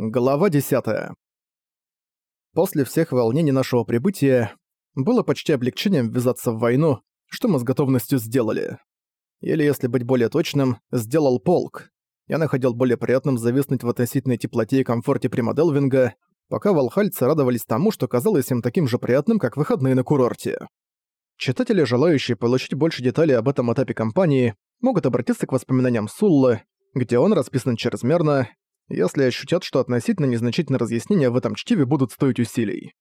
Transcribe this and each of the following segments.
Глава 10. После всех волнений нашего прибытия было почти облегчением ввязаться в войну, что мы с готовностью сделали. Или, если быть более точным, сделал полк. Я находил более приятным зависнуть в относительной теплоте и комфорте Примаделвинга, пока волхальцы радовались тому, что казалось им таким же приятным, как выходные на курорте. Читатели, желающие получить больше деталей об этом этапе кампании, могут обратиться к воспоминаниям Суллы, где он расписан чрезмерно, если ощутят, что относительно незначительные разъяснения в этом чтиве будут стоить усилий.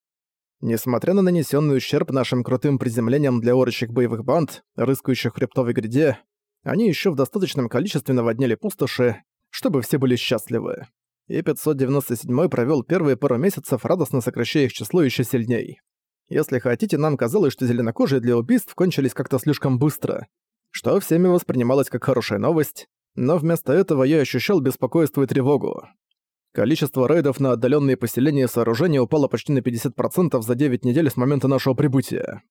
Несмотря на нанесенный ущерб нашим крутым приземлениям для орочих боевых банд, рыскающих в хребтовой гряде, они еще в достаточном количестве наводняли пустоши, чтобы все были счастливы. И 597 провел первые пару месяцев, радостно сокращая их число еще сильней. Если хотите, нам казалось, что зеленокожие для убийств кончились как-то слишком быстро, что всеми воспринималось как хорошая новость, но вместо этого я ощущал беспокойство и тревогу. Количество рейдов на отдаленные поселения и сооружения упало почти на 50% за 9 недель с момента нашего прибытия.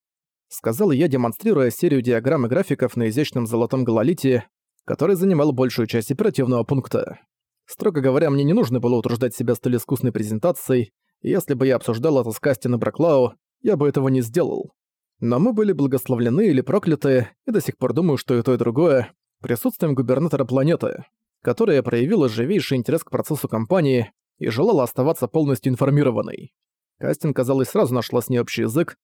Сказал я, демонстрируя серию диаграмм и графиков на изящном золотом гололите, который занимал большую часть оперативного пункта. Строго говоря, мне не нужно было утруждать себя столь искусной презентацией, и если бы я обсуждал это с Кастин и Браклау, я бы этого не сделал. Но мы были благословлены или прокляты, и до сих пор думаю, что и то, и другое, присутствием губернатора планеты, которая проявила живейший интерес к процессу кампании и желала оставаться полностью информированной. Кастин, казалось, сразу нашла с ней общий язык.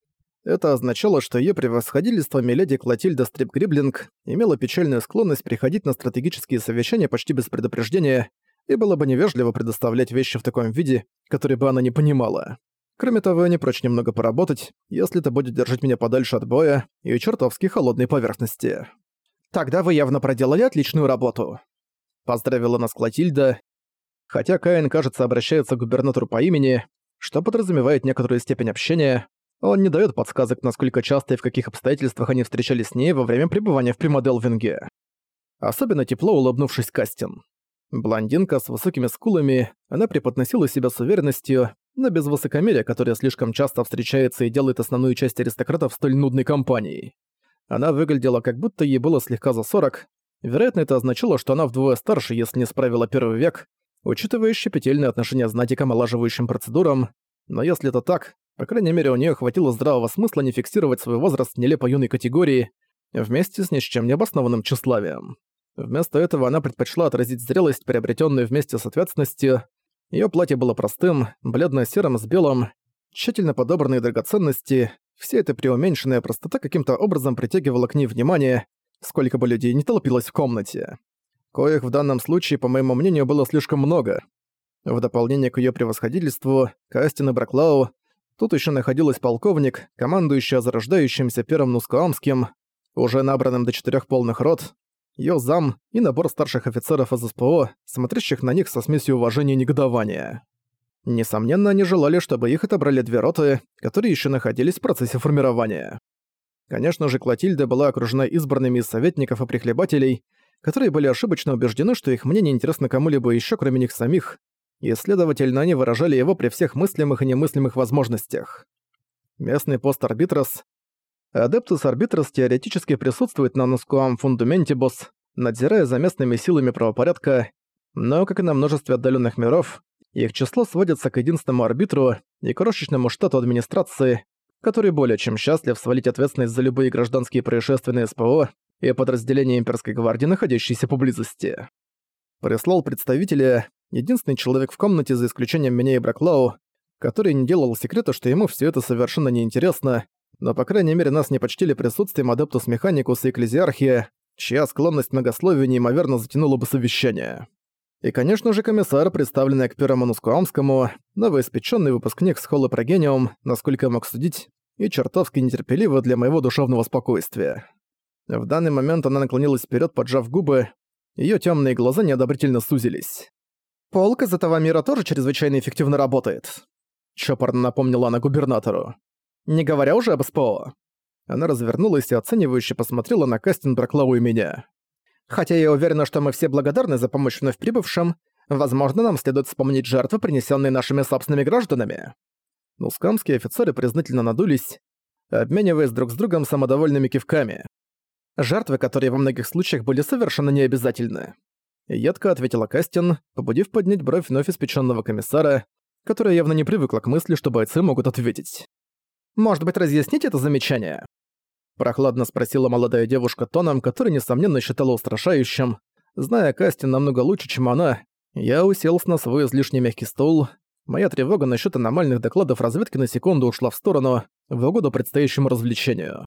Это означало, что ее превосходительство Миледи Клотильда Стрипгриблинг имела печальную склонность приходить на стратегические совещания почти без предупреждения, и было бы невежливо предоставлять вещи в таком виде, который бы она не понимала. Кроме того, я не прочь немного поработать, если это будет держать меня подальше от боя и чертовски холодной поверхности. Тогда вы явно проделали отличную работу. Поздравила нас Клотильда. Хотя Каин, кажется, обращается к губернатору по имени, что подразумевает некоторую степень общения, он не дает подсказок, насколько часто и в каких обстоятельствах они встречались с ней во время пребывания в Примаделвинге. Особенно тепло улыбнувшись Кастин. Блондинка с высокими скулами, она преподносила себя с уверенностью, но без высокомерия, которое слишком часто встречается и делает основную часть аристократов столь нудной компанией. Она выглядела как будто ей было слегка за 40. Вероятно, это означало, что она вдвое старше, если не справила первый век, учитывая щепетильное отношение знати к омолаживающим процедурам. Но если это так, по крайней мере, у нее хватило здравого смысла не фиксировать свой возраст нелепо юной категории вместе с ни с чем не тщеславием. Вместо этого она предпочла отразить зрелость, приобретенную вместе с ответственностью. Ее платье было простым, бледно-серым с белым, тщательно подобранные драгоценности, Вся эта преуменьшенная простота каким-то образом притягивала к ней внимание, сколько бы людей не толпилось в комнате. Коих в данном случае, по моему мнению, было слишком много. В дополнение к ее превосходительству, Кастин и Браклау, тут еще находилась полковник, командующая зарождающимся первым Нускаамским, уже набранным до четырех полных рот, ее зам и набор старших офицеров из СПО, смотрящих на них со смесью уважения и негодования. Несомненно, они желали, чтобы их отобрали две роты, которые еще находились в процессе формирования. Конечно же, Клотильда была окружена избранными из советников и прихлебателей, которые были ошибочно убеждены, что их мнение интересно кому-либо еще, кроме них самих, и, следовательно, они выражали его при всех мыслимых и немыслимых возможностях. Местный пост Арбитрос. Адептус Арбитрос теоретически присутствует на Нускуам Фундаментибус, надзирая за местными силами правопорядка, но, как и на множестве отдаленных миров, их число сводится к единственному арбитру и крошечному штату администрации, который более чем счастлив свалить ответственность за любые гражданские происшествия на СПО и подразделения имперской гвардии, находящиеся поблизости. Прислал представителя, единственный человек в комнате за исключением меня и Браклау, который не делал секрета, что ему все это совершенно неинтересно, но по крайней мере нас не почтили присутствием Адептус Механикус и Экклезиархия, чья склонность многословию неимоверно затянула бы совещание. И, конечно же, комиссар, представленный к первому Нускуамскому, новоиспеченный выпускник с Холла Прогениум, насколько я мог судить, и чертовски нетерпеливо для моего душевного спокойствия. В данный момент она наклонилась вперед, поджав губы, ее темные глаза неодобрительно сузились. «Полк из этого мира тоже чрезвычайно эффективно работает», — чопорно напомнила она губернатору. «Не говоря уже об СПО». Она развернулась и оценивающе посмотрела на Кастин Браклау и меня. Хотя я уверена, что мы все благодарны за помощь вновь прибывшим, возможно, нам следует вспомнить жертвы, принесенные нашими собственными гражданами». Нускамские офицеры признательно надулись, обмениваясь друг с другом самодовольными кивками. Жертвы, которые во многих случаях были совершенно необязательны. Едко ответила Кастин, побудив поднять бровь вновь испеченного комиссара, которая явно не привыкла к мысли, что бойцы могут ответить. «Может быть, разъяснить это замечание?» Прохладно спросила молодая девушка тоном, который, несомненно, считала устрашающим. Зная Кастин намного лучше, чем она, я уселся на свой излишне мягкий стул. Моя тревога насчет аномальных докладов разведки на секунду ушла в сторону, в угоду предстоящему развлечению.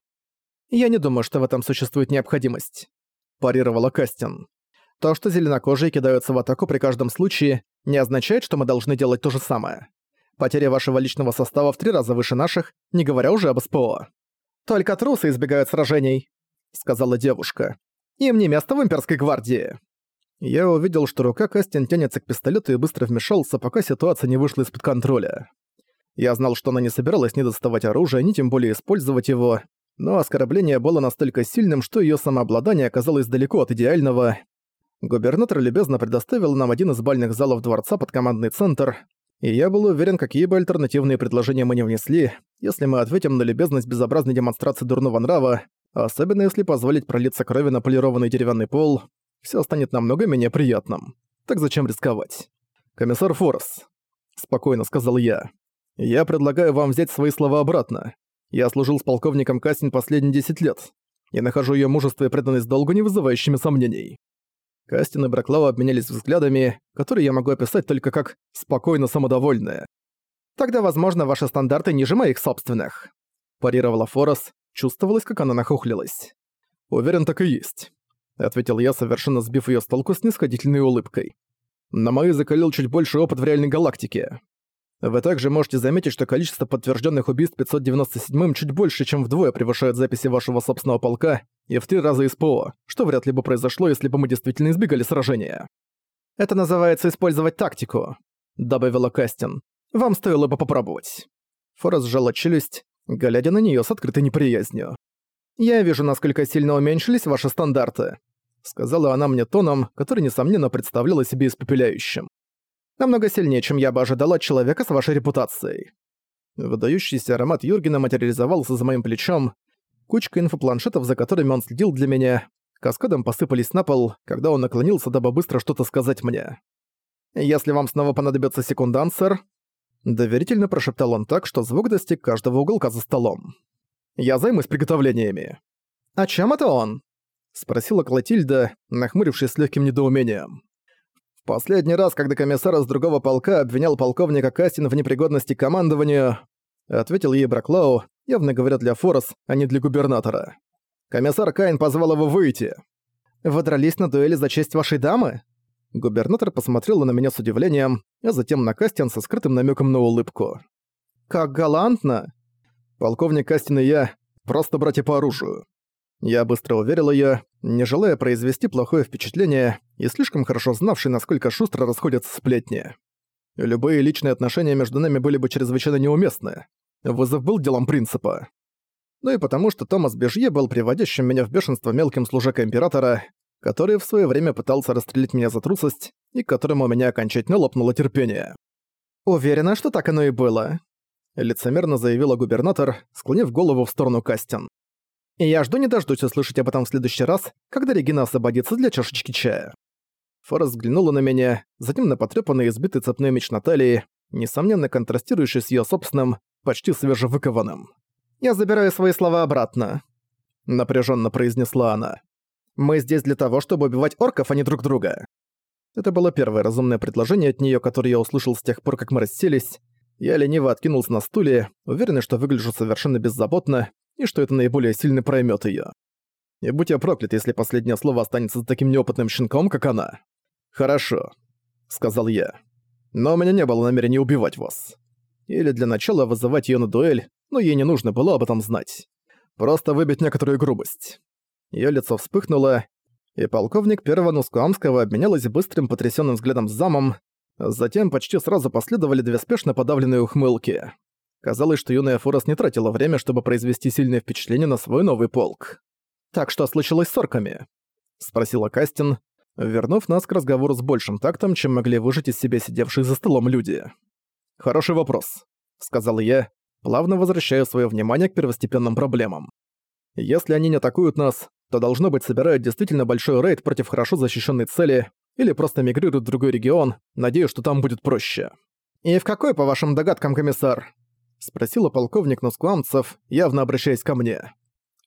«Я не думаю, что в этом существует необходимость», – парировала Кастин. «То, что зеленокожие кидаются в атаку при каждом случае, не означает, что мы должны делать то же самое. Потеря вашего личного состава в три раза выше наших, не говоря уже об СПО. «Только трусы избегают сражений», — сказала девушка. «Им не место в имперской гвардии». Я увидел, что рука Кастин тянется к пистолету и быстро вмешался, пока ситуация не вышла из-под контроля. Я знал, что она не собиралась ни доставать оружие, ни тем более использовать его, но оскорбление было настолько сильным, что её самообладание оказалось далеко от идеального. Губернатор любезно предоставил нам один из бальных залов дворца под командный центр, и я был уверен, какие бы альтернативные предложения мы не внесли, если мы ответим на любезность безобразной демонстрации дурного нрава, особенно если позволить пролиться крови на полированный деревянный пол, все станет намного менее приятным. Так зачем рисковать? «Комиссар Форс», — спокойно сказал я, — «я предлагаю вам взять свои слова обратно. Я служил с полковником Кассин последние 10 лет. Я нахожу ее мужество и преданность долгу не вызывающими сомнений. Кастин и Браклау обменялись взглядами, которые я могу описать только как «спокойно самодовольные». «Тогда, возможно, ваши стандарты ниже моих собственных», – парировала Форос, чувствовалось, как она нахухлилась. «Уверен, так и есть», – ответил я, совершенно сбив её с толку с нисходительной улыбкой. «На мои закалил чуть больше опыт в реальной галактике. Вы также можете заметить, что количество подтвержденных убийств 597-м чуть больше, чем вдвое превышает записи вашего собственного полка и в три раза из ПО, что вряд ли бы произошло, если бы мы действительно избегали сражения. «Это называется использовать тактику», — добавила Кастин. «Вам стоило бы попробовать». Фора сжала челюсть, глядя на неё с открытой неприязнью. «Я вижу, насколько сильно уменьшились ваши стандарты», — сказала она мне тоном, который, несомненно, представляла себе испепеляющим. Намного сильнее, чем я бы ожидал от человека с вашей репутацией. Выдающийся аромат Юргена материализовался за моим плечом. Кучка инфопланшетов, за которыми он следил для меня, каскадом посыпались на пол, когда он наклонился, дабы быстро что-то сказать мне. «Если вам снова понадобится секундант, сэр», доверительно прошептал он так, что звук достиг каждого уголка за столом. «Я займусь приготовлениями». «О чем это он?» — спросила Клотильда, нахмурившись с легким недоумением. Последний раз, когда комиссар из другого полка обвинял полковника Кастин в непригодности к командованию, ответил ей Браклау, явно говоря для Форос, а не для губернатора. Комиссар Кайн позвал его выйти. «Вы дрались на дуэли за честь вашей дамы?» Губернатор посмотрел на меня с удивлением, а затем на Кастин со скрытым намеком на улыбку. «Как галантно!» Полковник Кастин и я — просто братья по оружию. Я быстро уверил её, не желая произвести плохое впечатление и слишком хорошо знавший, насколько шустро расходятся сплетни. Любые личные отношения между нами были бы чрезвычайно неуместны. Вызов был делом принципа. Ну и потому, что Томас Бежье был приводящим меня в бешенство мелким служакой Императора, который в своё время пытался расстрелять меня за трусость и которому у меня окончательно лопнуло терпение. «Уверена, что так оно и было», — лицемерно заявила губернатор, склонив голову в сторону Кастин. И я жду не дождусь услышать об этом в следующий раз, когда Регина освободится для чашечки чая. Форест взглянула на меня, затем на потрёпанный избитый цепной меч Натальи, несомненно контрастирующий с её собственным, почти свежевыкованным. «Я забираю свои слова обратно», — напряжённо произнесла она. «Мы здесь для того, чтобы убивать орков, а не друг друга». Это было первое разумное предложение от неё, которое я услышал с тех пор, как мы расселись. Я лениво откинулся на стуле, уверенный, что выгляжу совершенно беззаботно, и что это наиболее сильно проймет ее. И будь я проклят, если последнее слово останется за таким неопытным щенком, как она. «Хорошо», — сказал я. «Но у меня не было намерения убивать вас. Или для начала вызывать ее на дуэль, но ей не нужно было об этом знать. Просто выбить некоторую грубость». Ее лицо вспыхнуло, и полковник первого Нускуамского обменялась быстрым потрясенным взглядом с замом, затем почти сразу последовали две спешно подавленные ухмылки. Казалось, что юная Форос не тратила время, чтобы произвести сильное впечатление на свой новый полк. «Так что случилось с орками?» — спросила Кастин, вернув нас к разговору с большим тактом, чем могли выжить из себя сидевшие за столом люди. «Хороший вопрос», — сказал я, плавно возвращая свое внимание к первостепенным проблемам. «Если они не атакуют нас, то, должно быть, собирают действительно большой рейд против хорошо защищенной цели, или просто мигрируют в другой регион, надеясь, что там будет проще. «И в какой, по вашим догадкам, комиссар?» — спросила полковник Носкуамцев, явно обращаясь ко мне.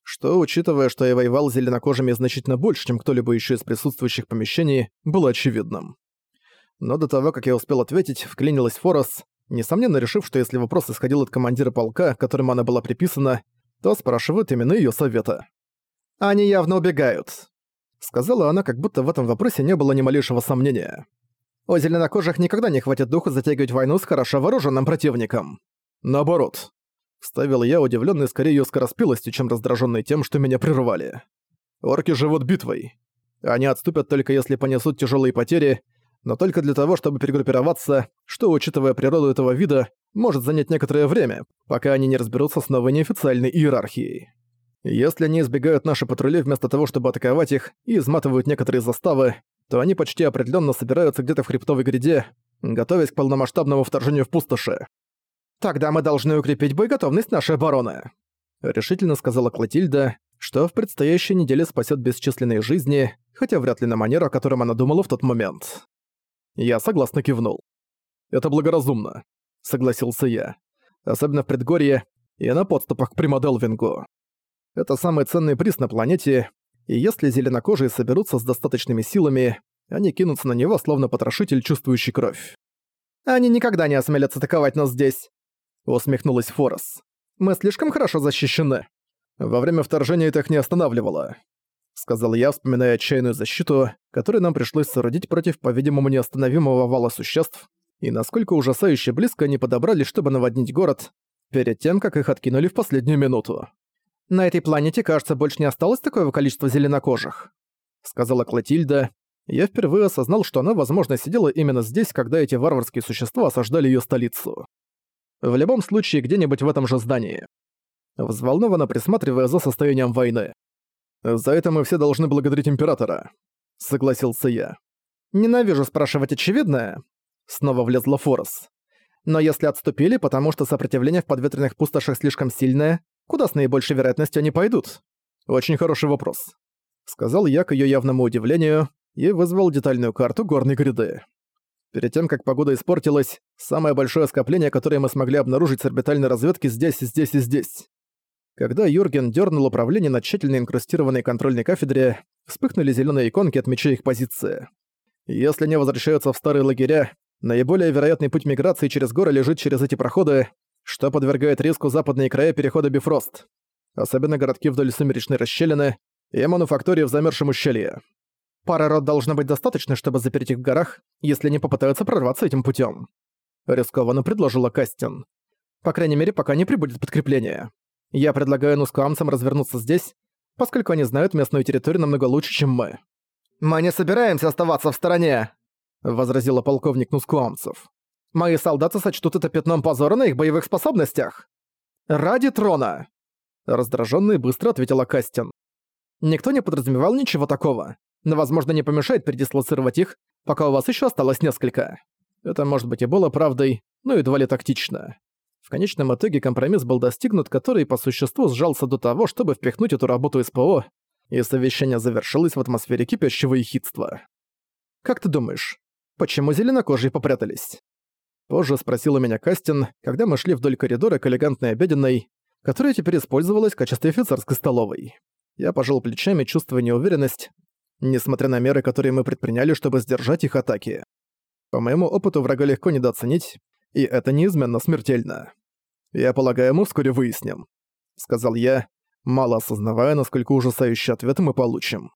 Что, учитывая, что я воевал с зеленокожими значительно больше, чем кто-либо еще из присутствующих помещений, было очевидным. Но до того, как я успел ответить, вклинилась Форос, несомненно решив, что если вопрос исходил от командира полка, которому она была приписана, то спрашивают именно ее совета. «Они явно убегают», — сказала она, как будто в этом вопросе не было ни малейшего сомнения. «У зеленокожих никогда не хватит духу затягивать войну с хорошо вооруженным противником». «Наоборот», — вставил я, удивленный скорее ее скороспелостью, чем раздраженный тем, что меня прервали. «Орки живут битвой. Они отступят только если понесут тяжелые потери, но только для того, чтобы перегруппироваться, что, учитывая природу этого вида, может занять некоторое время, пока они не разберутся с новой неофициальной иерархией. Если они избегают наши патрули вместо того, чтобы атаковать их, и изматывают некоторые заставы, то они почти определенно собираются где-то в хребтовой гряде, готовясь к полномасштабному вторжению в пустоши. «Тогда мы должны укрепить боеготовность нашей обороны», — решительно сказала Клотильда, что в предстоящей неделе спасет бесчисленные жизни, хотя вряд ли на манеру, о котором она думала в тот момент. Я согласно кивнул. «Это благоразумно», — согласился я. «Особенно в предгорье и на подступах к Примаделвингу. Это самый ценный приз на планете, и если зеленокожие соберутся с достаточными силами, они кинутся на него, словно потрошитель, чувствующий кровь. «Они никогда не осмелятся атаковать нас здесь», — усмехнулась Форос. «Мы слишком хорошо защищены. Во время вторжения это их не останавливало сказал я, вспоминая отчаянную защиту, которую нам пришлось соорудить против, по-видимому, неостановимого вала существ, и насколько ужасающе близко они подобрались, чтобы наводнить город, перед тем, как их откинули в последнюю минуту. «На этой планете, кажется, больше не осталось такого количества зеленокожих», — сказала Клотильда. Я впервые осознал, что она, возможно, сидела именно здесь, когда эти варварские существа осаждали ее столицу. В любом случае, где-нибудь в этом же здании. Взволнованно присматривая за состоянием войны. «За это мы все должны благодарить Императора», — согласился я. «Ненавижу спрашивать очевидное», — снова влезла Форос. «Но если отступили, потому что сопротивление в подветренных пустошах слишком сильное, куда с наибольшей вероятностью они пойдут?» «Очень хороший вопрос», — сказал я к её явному удивлению и вызвал детальную карту горной гряды. Перед тем, как погода испортилась, самое большое скопление, которое мы смогли обнаружить с орбитальной разведки здесь, здесь и здесь. Когда Юрген дернул управление на тщательно инкрустированной контрольной кафедре, вспыхнули зеленые иконки, отмечая их позиции. Если они возвращаются в старые лагеря, наиболее вероятный путь миграции через горы лежит через эти проходы, что подвергает риску западные края перехода Бифрост, особенно городки вдоль сумеречной расщелины и мануфактории в замерзшем ущелье. Пара рот должно быть достаточно, чтобы запереть их в горах, если они попытаются прорваться этим путем. Рискованно предложила Кастин. По крайней мере, пока не прибудет подкрепление. Я предлагаю нускуамцам развернуться здесь, поскольку они знают местную территорию намного лучше, чем мы». «Мы не собираемся оставаться в стороне», — возразила полковник нускуамцев. «Мои солдаты сочтут это пятном позора на их боевых способностях». «Ради трона!» Раздражённый быстро ответила Кастин. «Никто не подразумевал ничего такого, но, возможно, не помешает передислоцировать их, пока у вас ещё осталось несколько. Это, может быть, и было правдой, но едва ли тактично. В конечном итоге компромисс был достигнут, который по существу сжался до того, чтобы впихнуть эту работу СПО, и совещание завершилось в атмосфере кипящего ехидства. «Как ты думаешь, почему зеленокожие попрятались?» Позже спросила меня Кастин, когда мы шли вдоль коридора к элегантной обеденной, которая теперь использовалась в качестве офицерской столовой. Я пожал плечами, чувствуя неуверенность, несмотря на меры, которые мы предприняли, чтобы сдержать их атаки. По моему опыту врага легко недооценить, и это неизменно смертельно. «Я полагаю, мы вскоре выясним», — сказал я, мало осознавая, насколько ужасающий ответ мы получим.